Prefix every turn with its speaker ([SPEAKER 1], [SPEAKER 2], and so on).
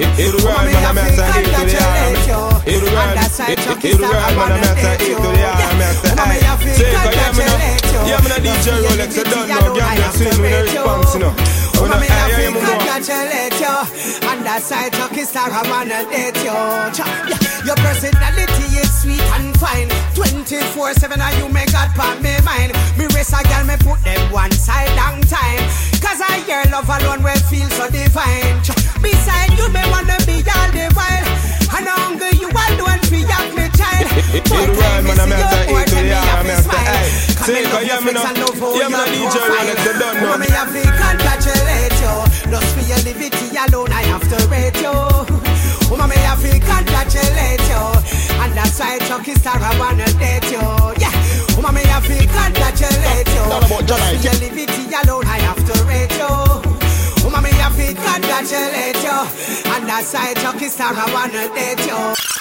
[SPEAKER 1] It real
[SPEAKER 2] Woman,
[SPEAKER 1] man, I'm
[SPEAKER 2] to
[SPEAKER 1] at a
[SPEAKER 2] congratulate you.
[SPEAKER 1] It real,
[SPEAKER 2] And that's why
[SPEAKER 1] it
[SPEAKER 2] Chucky
[SPEAKER 1] it real
[SPEAKER 2] Star, I
[SPEAKER 1] man, a
[SPEAKER 2] you.
[SPEAKER 1] to the arm,
[SPEAKER 2] to
[SPEAKER 1] Say, cause yeah, me
[SPEAKER 2] you.
[SPEAKER 1] yeah, me know DJ Rolex, I don't
[SPEAKER 2] the
[SPEAKER 1] know, girl, just
[SPEAKER 2] to
[SPEAKER 1] me no response, you know.
[SPEAKER 2] Have
[SPEAKER 1] hear
[SPEAKER 2] to
[SPEAKER 1] you, me know.
[SPEAKER 2] congratulate you. And that's why Chukki Starr, I wanna date you. Your personality is sweet and fine. 24-7 and you make God part me mind. Me race a girl, me put them one side long time. Cause I hear love alone will feel so divine. Beside smile. Come
[SPEAKER 1] Say,
[SPEAKER 2] and
[SPEAKER 1] cause
[SPEAKER 2] love
[SPEAKER 1] yeah, me
[SPEAKER 2] flex
[SPEAKER 1] know,
[SPEAKER 2] and love how
[SPEAKER 1] yeah, me know
[SPEAKER 2] you
[SPEAKER 1] DJ Rolex, I don't know.
[SPEAKER 2] Woman, me have to congratulate you. Just for your liberty alone, I have to rate you. Woman, me have congratulate you. And that's why Chukki Starr, I wanna date you. Yeah. Woman, me have congratulate you. Just for your liberty alone, I have to rate you. Have congratulate you. And that's why Chukki Starr, I wanna date you.